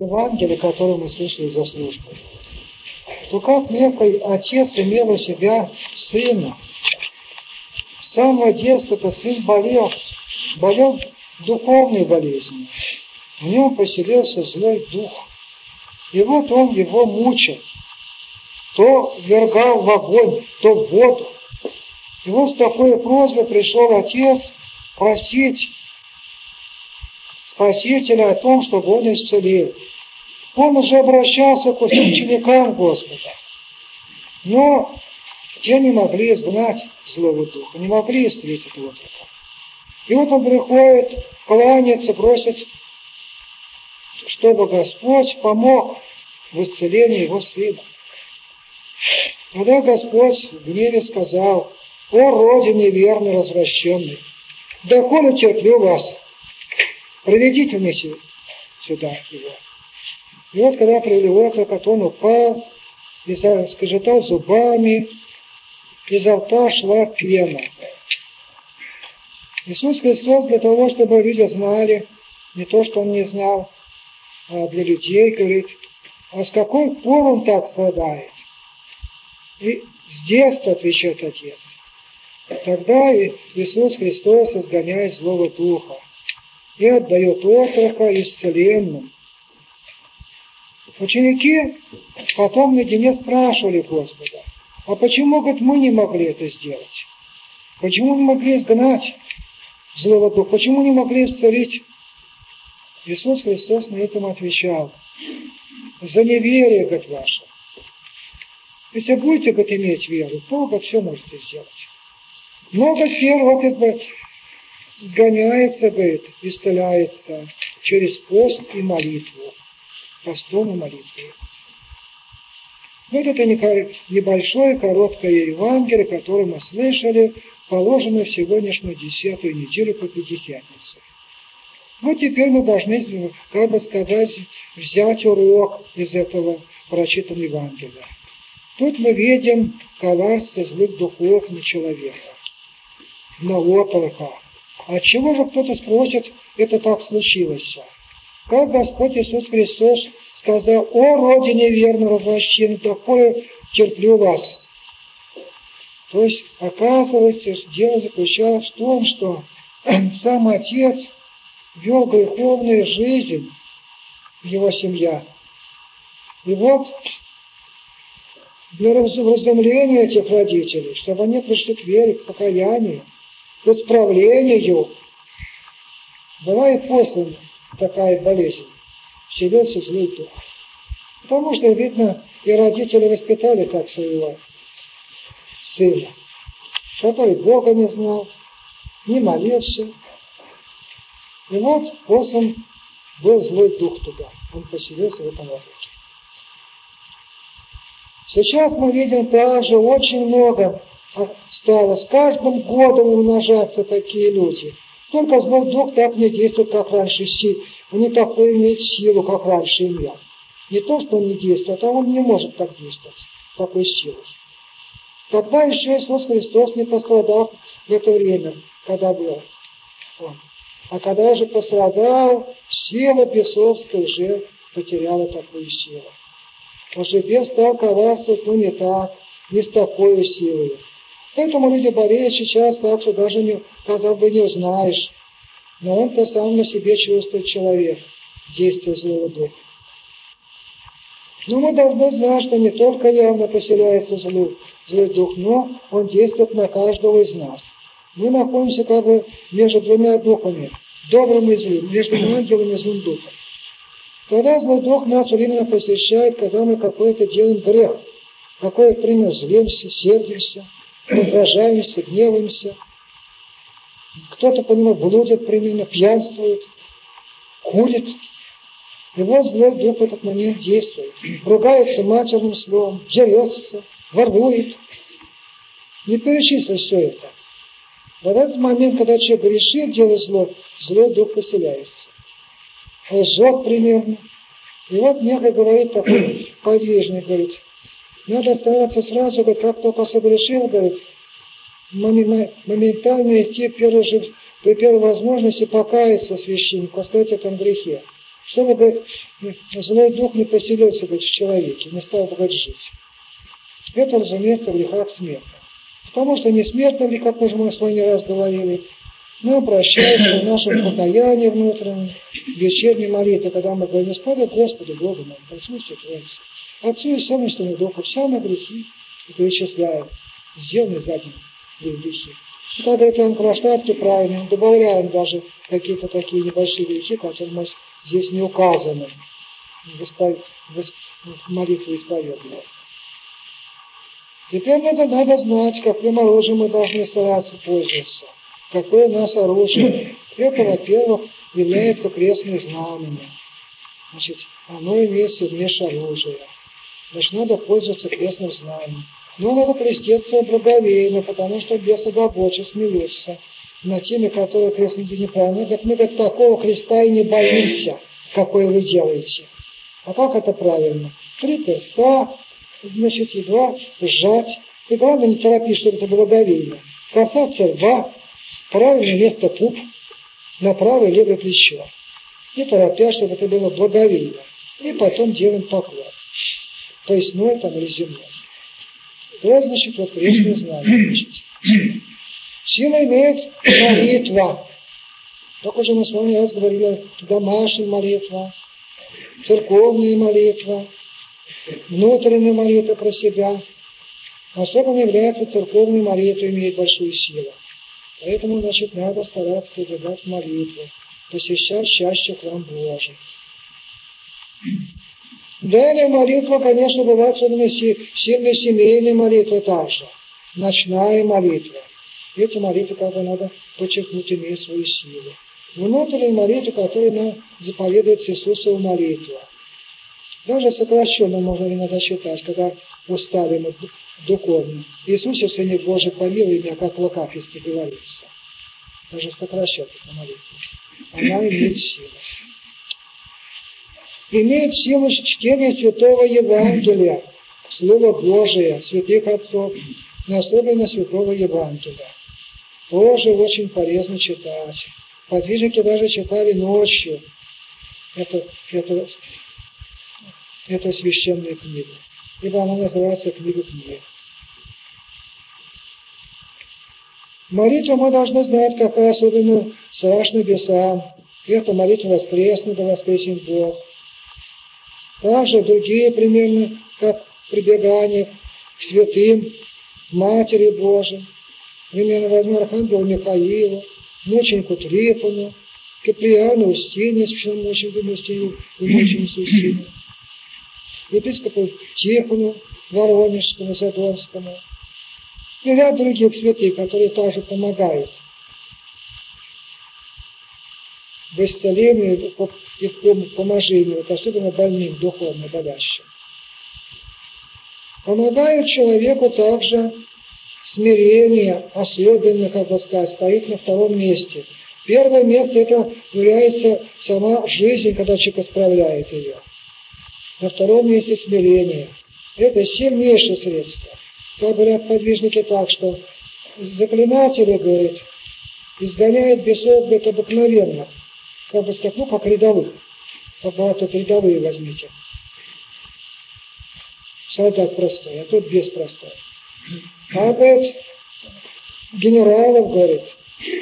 Евангелие, которое мы слышали за службой, то как некий отец имел у себя сына, с самого детства этот сын болел, болел духовной болезнью. В нем поселился злой дух. И вот он его мучил. То вергал в огонь, то в воду. И вот с такой просьбой пришел отец просить Спасителя о том, чтобы он исцелил. Он уже обращался к ученикам Господа. Но те не могли изгнать злого духа, не могли исцелить этого духа. И вот он приходит, кланяется, просит, чтобы Господь помог в исцелении его сына. Тогда Господь в гневе сказал, «О, Родине верный, развращенный, доколе терплю вас, Приведите мне сюда его. И вот когда привели как он упал, и скрежетал зубами, изо рта шла пена. Иисус Христос для того, чтобы люди знали, не то, что он не знал, а для людей говорит, а с какой пор он так страдает? И с детства отвечает Отец. Тогда Иисус Христос изгоняет злого духа и отдает отрока исцеленным. Ученики потом наедине спрашивали Господа, а почему, говорит, мы не могли это сделать? Почему не могли изгнать злого духа? Почему не могли исцелить? Иисус Христос на этом отвечал, за неверие, говорит, ваше. Если будете, говорит, иметь веру, то, говорит, все можете сделать. Много сил, вот сгоняется, говорит, исцеляется через пост и молитву. Постом и молитвой. Вот это небольшое, короткое Евангелие, которое мы слышали, положено в сегодняшнюю десятую неделю по Пятидесятнице. Вот теперь мы должны, как бы сказать, взять урок из этого прочитанного Евангелия. Тут мы видим коварство злых духов на человека, на отрока, от чего же кто-то спросит, это так случилось? Как Господь Иисус Христос сказал, «О, Родине верно развращен, такое терплю вас». То есть, оказывается, дело заключалось в том, что сам Отец вел греховную жизнь, его семья. И вот для разумления этих родителей, чтобы они пришли к вере, к покаянию, к исправлению. Была и после такая болезнь, вселился злой дух. Потому что, видно, и родители воспитали как своего сына, который Бога не знал, не молился. И вот после был злой дух туда, он поселился в этом воздухе. Сейчас мы видим также очень много стало с каждым годом умножаться такие люди. Только злой дух так не действует, как раньше, он не такой имеет силу, как раньше имел. Не то, что он не действует, а он не может так действовать, с такой силой. Тогда еще Иисус Христос не пострадал в это время, когда был он. А когда же пострадал, сила бесовская уже потеряла такую силу. Уже бес стал коварствовать, ну не так, не с такой силой. Поэтому люди болеют сейчас так, что даже, не, казалось бы, не узнаешь. Но он-то сам на себе чувствует человек, действие злого духа. Но мы должны знать, что не только явно поселяется злой, злой дух, но он действует на каждого из нас. Мы находимся как бы между двумя духами, добрым и злым, между ангелом и злым духом. Когда злой дух нас временно посещает, когда мы какой-то делаем грех, какое-то время злимся, сердимся – раздражаемся, гневаемся. Кто-то по нему блудит примерно, пьянствует, курит. Вот злой дух в этот момент действует. Ругается матерным словом, дерется, ворует. Не перечислить все это. В этот момент, когда человек грешит, делает зло, злой дух поселяется. Лжет примерно. И вот некий говорит такой подвижный, говорит, надо оставаться сразу, как только согрешил, говорит, моментально идти первой при первой возможности покаяться священнику, оставить этом грехе. чтобы, говорит, злой дух не поселился говорит, в человеке, не стал говорит, жить. Это, разумеется, в грехах смертных. Потому что не смертный, как мы с вами не раз говорили, но обращается в нашем покаянии внутреннем, в вечерней молитве, когда мы говорим, Господи, Господи, Богу мой, присутствие Твое. Отцу и Сыну, что Духу, вся на грехи и перечисляем, сделанные за день грехи. И когда это он Кронштадтский правильно, добавляем даже какие-то такие небольшие грехи, которые мы здесь не указаны в молитве исповедуем. Теперь надо, надо знать, каким оружием мы должны стараться пользоваться. Какое у нас оружие. Это, во-первых, является крестное знамение. Значит, оно имеет сильнейшее оружие. Значит, надо пользоваться крестным знанием. Но надо креститься благовейно, потому что бесы глубоче смеются над теми, которые крестники неправильно. Говорят, мы говорят, такого креста и не боимся, какой вы делаете. А как это правильно? Три перста, значит, едва сжать. И главное, не торопись, чтобы это благовейно. Касаться лба, правильное место пуп, на правое левое плечо. Не торопясь, чтобы это было благовейно. И потом делаем поклон. Поясной там или земной. То значит вот крестное знание. Значит. Сила имеет молитва. Только же мы с вами раз говорили, домашняя молитва, церковная молитва, внутренняя молитва про себя. Особенно является церковной молитвой, имеет большую силу. Поэтому, значит, надо стараться прибегать к молитве, посещать чаще храм Божий. Далее молитва, конечно, бывает особенно сильная семейная молитва также, ночная молитва. Эти молитвы, бы надо подчеркнуть, имеют свою силу. Внутренняя молитва, которая нам заповедует Иисусова молитва. Даже сокращенно можно иногда читать, когда устали мы духовно. Иисусе, Сыне Божий, помилуй меня, как в Лакаписке говорится. Даже сокращать эту молитву. Она имеет силу. Имеет силу чтения Святого Евангелия, Слово Божие, святых отцов, но особенно Святого Евангелия. Тоже очень полезно читать. Подвижники даже читали ночью эту, эту, эту священную книгу, ибо она называется книга книг. Молитву мы должны знать, какая особенно страж небесам. Это молитва воскресный, воскресен Бог. Также другие примерно, как прибегание к святым, Матери Божией. Примерно возьмем Архангела Михаила, мученику Трифону, Киприану Устинию, священномученику Устинию и мученицу Устинию, епископу Тихону, Воронежскому, Задорскому, и ряд других святых, которые также помогают в исцелении и в поможении, особенно больным, духовно болящим. Помогают человеку также смирение, особенно, как бы сказать, стоит на втором месте. Первое место это является сама жизнь, когда человек исправляет ее. На втором месте смирение. Это сильнейшее средство. Как говорят подвижники так, что заклинатели, говорит, изгоняет бесов, говорит, обыкновенных. Как бы сказать, ну, как рядовых. Как бывает, тут рядовые возьмите. Солдат простой, а тут без простой. А, говорит, генералов, говорит,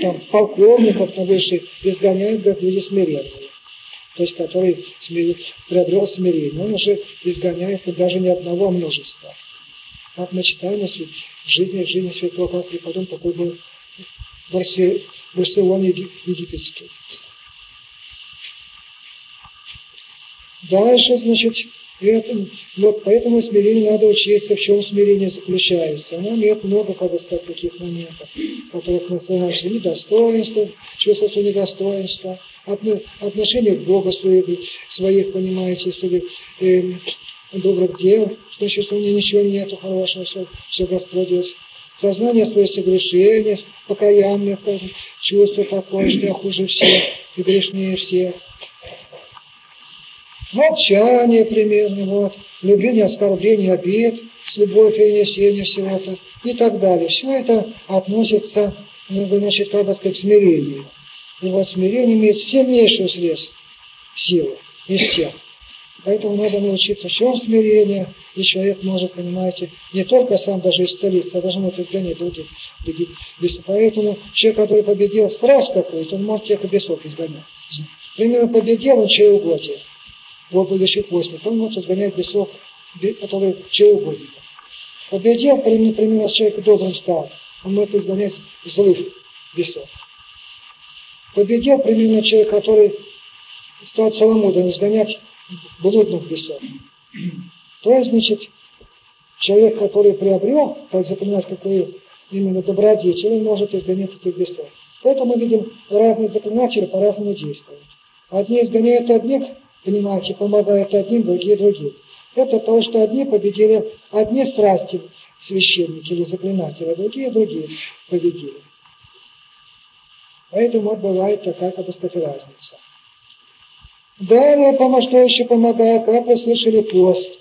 там, полковников на высших изгоняют, говорит, люди смиренные. То есть, который смирит, приобрел смирение. Он уже изгоняет даже не одного, а множества. Как мы читаем о жизни, жизни святого, как преподом такой был в Барселоне египетский. Дальше, значит, это, вот поэтому смирение надо учиться, в чем смирение заключается. Оно имеет много, как бы сказать, таких моментов, которых мы нашли недостоинство, чувство своего недостоинства, отношение к Богу своих, своих понимаете, своих э, добрых дел, что чувство у меня ничего нету хорошего, все, все Господь. Сознание своих согрешений, покаяние, чувство такое, что я хуже всех и грешнее всех. Молчание примерно, вот, любение, оскорбление, обид, с любовью и несение всего-то и так далее. Все это относится, ну, значит, как бы сказать, к смирению. И вот смирение имеет сильнейшую средств, силу. из всех. Поэтому надо научиться в чем смирение, и человек может, понимаете, не только сам даже исцелиться, а даже может изгонять других. Поэтому человек, который победил страсть какую-то, он может всех бесов изгонять. Примерно победил он чреугодие, будущий постник, он может изгонять бесов, которые чреугодников. Победил, примерно, человек добрым стал, он может изгонять злых бесов. Победил, примерно, человек, который стал целомудрым, изгонять блудных бесов. То есть, значит, человек, который приобрел, как запоминать, какую именно добродетель, он может изгонять этих бесов. Поэтому мы видим разные заклинатели по-разному действуют. Одни изгоняют одних, понимаете, помогают одним, другие другим. Это то, что одни победили одни страсти священники или заклинатели, а другие другие победили. Поэтому вот бывает такая, сказать, разница. Далее, помо что еще помогает, как вы слышали, пост.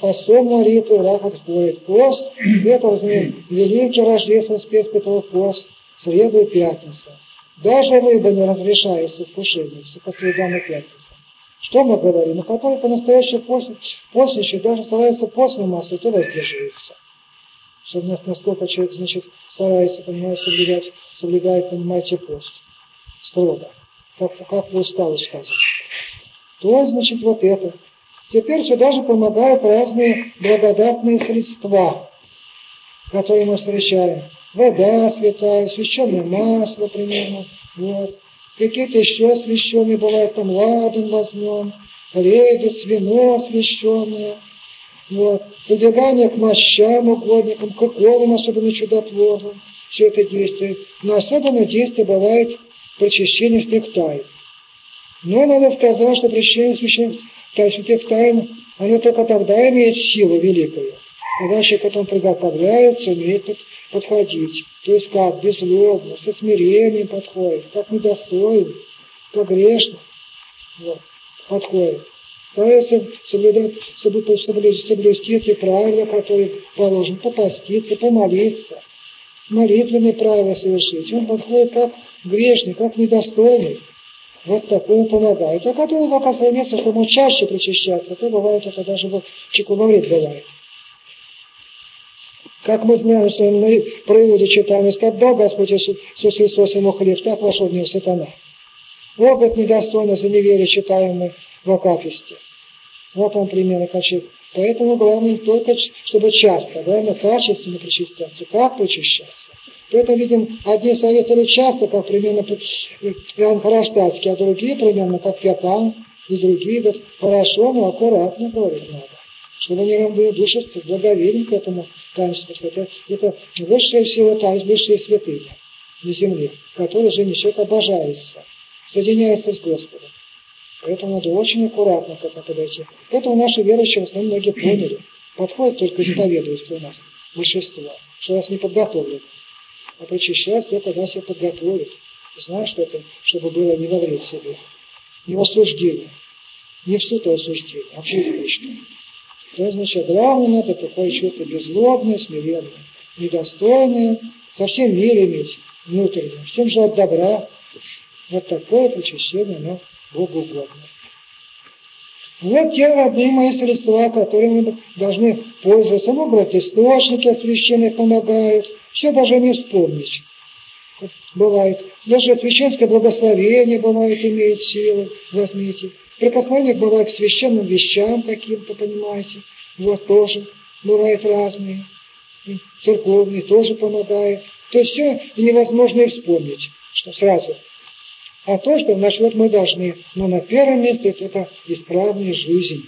Постом молитвы враг отходит. Пост, это, разумеется, великий рождественский спецпетров пост, среду и пятницу. Даже рыба не разрешается вкушение по средам и пятницам. Что мы говорим? Ну, который по-настоящему постный, постничий, даже старается постной массой, то воздерживается. Что насколько человек, значит, старается, понимаете, соблюдать, соблюдает, понимаете, пост. Строго как, как вы устали сказать. То, значит, вот это. Теперь сюда же помогают разные благодатные средства, которые мы встречаем. Вода святая, священное масло примерно, вот. Какие-то еще освященные бывают, там ладан возьмем, ребец, вино освященное, вот. Прибегание к мощам угодникам, к иконам, особенно чудотворным, все это действует. Но особенно действие бывает причащение святых тайн. Но надо сказать, что причащение священных святых тайн, оно только тогда имеет силу великую, к этому приготовляется, умеет подходить. То есть как? Безлобно, со смирением подходит, как недостоин, как грешно вот, подходит. Старается соблюдать, соблюсти, соблюсти эти правила, которые положены, попаститься, помолиться, молитвенные правила совершить. Он подходит как грешный, как недостойный. Вот такому помогает. А который стремится к ему чаще причащаться, то бывает это даже вот чекуноврит бывает. Как мы знаем, что мы про Иуду читаем, когда Господь Иисус Христос ему хлеб, так вошел в него сатана. Говорит, недостойно за неверие читаем мы в Акафисте. Вот он примерно как Поэтому главное не только, чтобы часто, главное качественно причащаться. Как причащаться? Это, видим, одни советовали часто, как примерно Иоанн Храштадский, а другие примерно как Пятан и другие. Вот хорошо, но аккуратно говорить надо. Чтобы не равнодушиться, благоверен к этому таинству. Это, это высшая сила таинств, высшие святыня на земле, которые же несет обожается, соединяется с Господом. Поэтому надо очень аккуратно к этому подойти. Поэтому наши верующие в основном многие поняли. Подходит только исповедуется у нас большинство, что нас не подготовлено а причащаться только когда себя подготовит. Знаешь, что это, чтобы было не во вред себе, не в осуждение, не в суд осуждение, а вообще излишне. То означает, главное надо такое чувство беззлобное, смиренное, недостойное, совсем мир иметь внутренне, всем желать добра. Вот такое причащение, оно Богу угодно. Вот те родные мои средства, которыми мы должны пользоваться. Ну, брать источники освященные помогают, все даже не вспомнить. Бывает. Даже священское благословение бывает, имеет силу, возьмите. Прикосновение бывает к священным вещам каким-то, понимаете. Вот тоже бывают разные. Церковные тоже помогает. То есть все невозможно вспомнить, что сразу. А то, что значит, вот мы должны, но на первом месте это, исправная жизнь.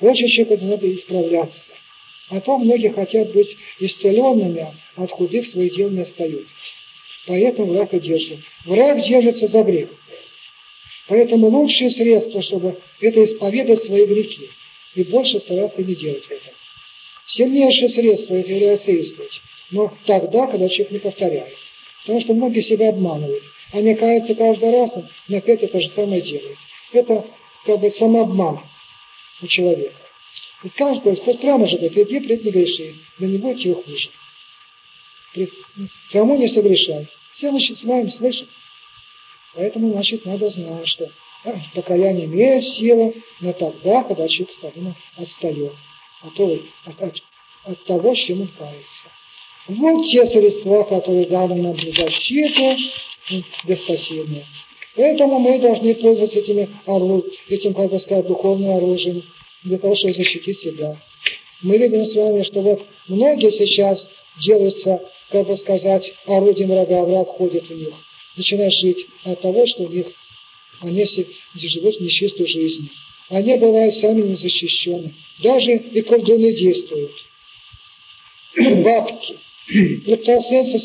Очень человеку надо исправляться. А то многие хотят быть исцеленными, от худых своих дел не остаются. Поэтому враг и держит. Враг держится за грех. Поэтому лучшее средство, чтобы это исповедать свои грехи. И больше стараться не делать этого. Сильнейшее средство это является исповедь. Но тогда, когда человек не повторяет. Потому что многие себя обманывают. Они каются каждый раз, но опять это же самое делают. Это как бы самообман у человека. И каждый, хоть прямо же говорит, иди, пред не греши, да не будет тебе хуже. Кому не согрешай. Все мы знаем, слышим. Поэтому, значит, надо знать, что покаяние имеет силу, но тогда, когда человек стабильно отстает от, от, от того, с чем он кается. Вот те средства, которые даны нам для защиты, для спасения. Поэтому мы должны пользоваться этими этим, как бы сказать, духовным оружием, для того, чтобы защитить себя. Мы видим с вами, что вот многие сейчас делаются, как бы сказать, орудием врага, враг ходит в них, начинают жить от того, что у них они живут нечистой жизнью. Они бывают сами не защищены. Даже и колдуны действуют. Бабки. Экстрасенсы,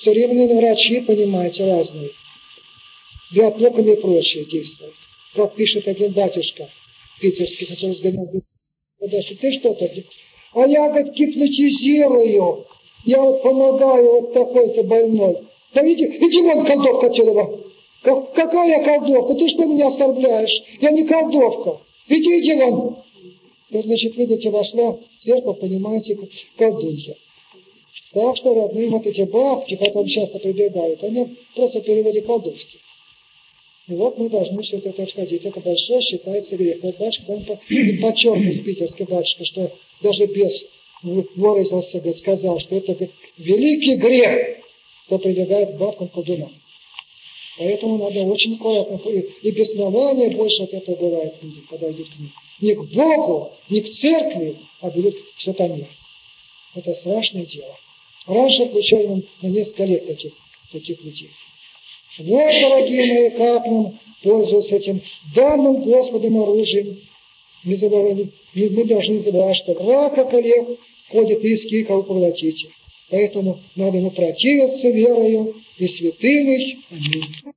современные врачи, понимаете, разные. Биоплоками и прочее действуют. Как пишет один батюшка питерский, который сгонял подальше, ты что-то А я, говорит, гипнотизирую. Я вот помогаю вот такой-то больной. Да иди, иди вон, колдовка отсюда. Как, какая колдовка? Ты что меня оскорбляешь? Я не колдовка. Иди, иди вон. Ну, значит, видите, вошла в церковь, понимаете, колдунья. Так что родные вот эти бабки потом часто прибегают, они просто переводе колдовские. И вот мы должны все это отходить. Это большое считается грех. Вот батюшка там подчеркнул, питерский батюшка, что даже без выразился, говорит, сказал, что это говорит, великий грех, кто прибегает к бабкам колдунам. Поэтому надо очень аккуратно. И беснование больше от этого бывает люди, когда идут к ним. Не к Богу, не к церкви, а идут к сатане. Это страшное дело. Раньше включали на несколько лет таких, таких людей. Вот, дорогие мои, как нам пользоваться этим данным Господом оружием. Не забывайте, мы должны забывать, что рака коллег ходит иски, кого поглотите. Поэтому надо ему противиться верою и святыней. Аминь.